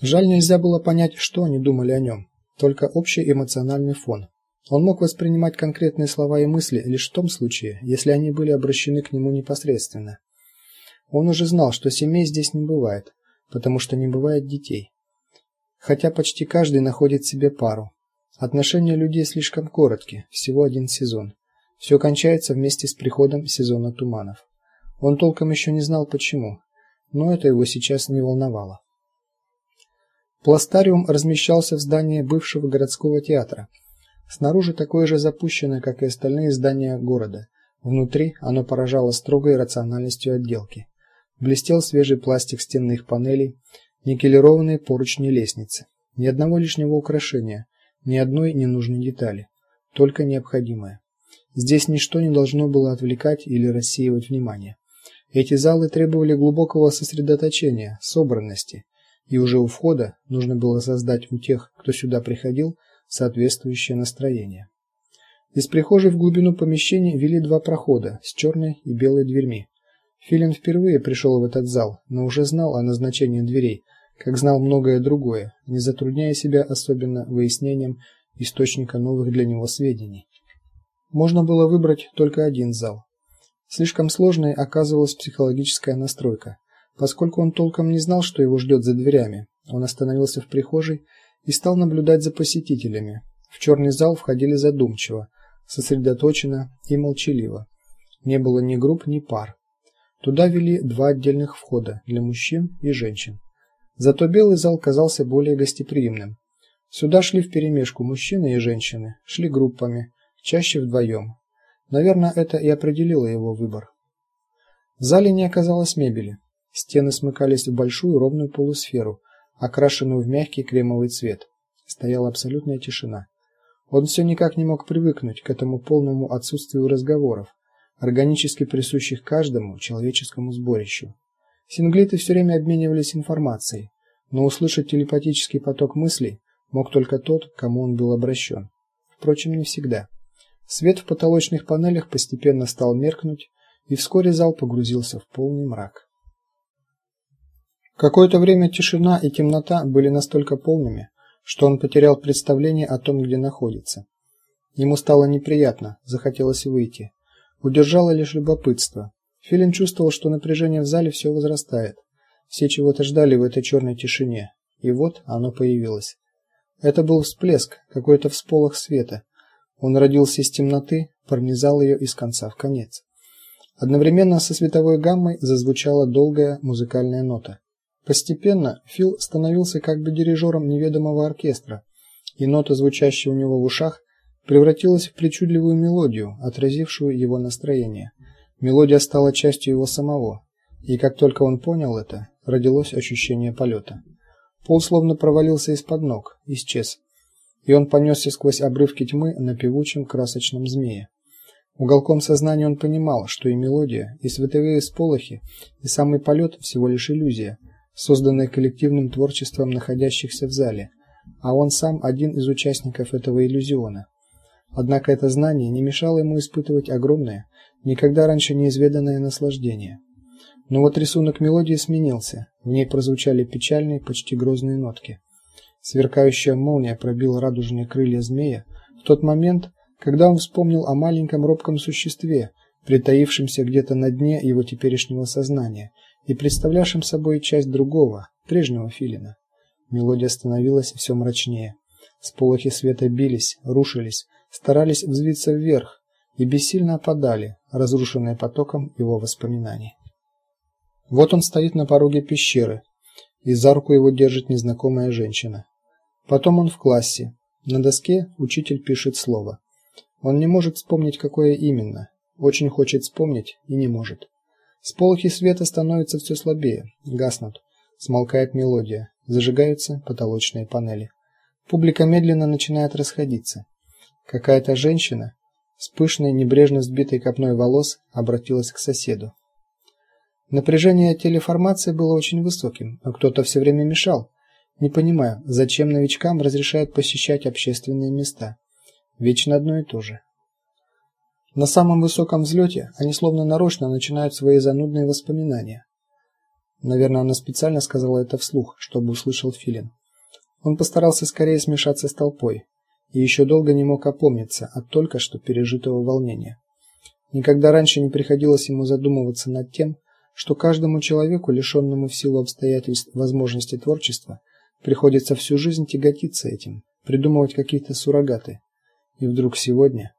Жаль, нельзя было понять, что они думали о нем, только общий эмоциональный фон. Он мог воспринимать конкретные слова и мысли лишь в том случае, если они были обращены к нему непосредственно. Он уже знал, что семей здесь не бывает, потому что не бывает детей. Хотя почти каждый находит себе пару. Отношения людей слишком короткие, всего один сезон. Все кончается вместе с приходом сезона туманов. Он толком еще не знал почему, но это его сейчас не волновало. Пластариум размещался в здании бывшего городского театра. Снаружи такое же запущенное, как и остальные здания города. Внутри оно поражало строгой рациональностью отделки. Блестел свежий пластик стенных панелей, никелированные поручни лестницы. Ни одного лишнего украшения, ни одной ненужной детали, только необходимое. Здесь ничто не должно было отвлекать или рассеивать внимание. Эти залы требовали глубокого сосредоточения, собранности, и уже у входа нужно было создать у тех, кто сюда приходил, соответствующее настроение. Из прихожей в глубину помещения вели два прохода с черной и белой дверьми. Филин впервые пришел в этот зал, но уже знал о назначении дверей, как знал многое другое, не затрудняя себя особенно выяснением источника новых для него сведений. Можно было выбрать только один зал. Слишком сложной оказывалась психологическая настройка. Поскольку он толком не знал, что его ждет за дверями, он остановился в прихожей и стал наблюдать за посетителями. В черный зал входили задумчиво, сосредоточенно и молчаливо. Не было ни групп, ни пар. Туда вели два отдельных входа для мужчин и женщин. Зато белый зал казался более гостеприимным. Сюда шли вперемешку мужчины и женщины, шли группами, чаще вдвоем. Наверное, это и определило его выбор. В зале не оказалось мебели. Стены смыкались в большую ровную полусферу, окрашенную в мягкий кремовый цвет. Стояла абсолютная тишина. Он все никак не мог привыкнуть к этому полному отсутствию разговоров, органически присущих каждому человеческому сборищу. Синглиты все время обменивались информацией, но услышать телепатический поток мыслей мог только тот, кому он был обращен. Впрочем, не всегда. Свет в потолочных панелях постепенно стал меркнуть, и вскоре зал погрузился в полный мрак. Какое-то время тишина и темнота были настолько полными, что он потерял представление о том, где находится. Ему стало неприятно, захотелось выйти. Удержало лишь любопытство. Филин чувствовал, что напряжение в зале все возрастает. Все чего-то ждали в этой черной тишине, и вот оно появилось. Это был всплеск, какой-то всполох света. Он родился из темноты, пронизал ее из конца в конец. Одновременно со световой гаммой зазвучала долгая музыкальная нота. Постепенно Фил становился как бы дирижером неведомого оркестра, и нота, звучащая у него в ушах, превратилась в причудливую мелодию, отразившую его настроение. Мелодия стала частью его самого, и как только он понял это, родилось ощущение полета. Пол словно провалился из-под ног, исчез, и он понесся сквозь обрывки тьмы на певучем красочном змее. Уголком сознания он понимал, что и мелодия, и световые сполохи, и самый полет всего лишь иллюзия – созданное коллективным творчеством находящихся в зале, а он сам один из участников этого иллюзиона. Однако это знание не мешало ему испытывать огромное, никогда раньше неизведанное наслаждение. Но вот рисунок мелодии сменился. В ней прозвучали печальные, почти грозные нотки. Сверкающая молния пробила радужные крылья змея в тот момент, когда он вспомнил о маленьком робком существе, притаившемся где-то на дне его теперешнего сознания и представлявшим собой часть другого, прежнего филина. Мелодия становилась все мрачнее. Сполохи света бились, рушились, старались взвиться вверх и бессильно опадали, разрушенные потоком его воспоминаний. Вот он стоит на пороге пещеры, и за руку его держит незнакомая женщина. Потом он в классе. На доске учитель пишет слово. Он не может вспомнить, какое именно. Очень хочет вспомнить и не может. Сполохи света становятся все слабее, гаснут. Смолкает мелодия, зажигаются потолочные панели. Публика медленно начинает расходиться. Какая-то женщина с пышной, небрежно сбитой копной волос обратилась к соседу. Напряжение телеформации было очень высоким, а кто-то все время мешал. Не понимаю, зачем новичкам разрешают посещать общественные места. Вечно одно и то же. На самом высоком взлете они словно нарочно начинают свои занудные воспоминания. Наверное, она специально сказала это вслух, чтобы услышал Филин. Он постарался скорее смешаться с толпой и еще долго не мог опомниться от только что пережитого волнения. Никогда раньше не приходилось ему задумываться над тем, что каждому человеку, лишенному в силу обстоятельств возможности творчества, приходится всю жизнь тяготиться этим, придумывать какие-то суррогаты. И вдруг сегодня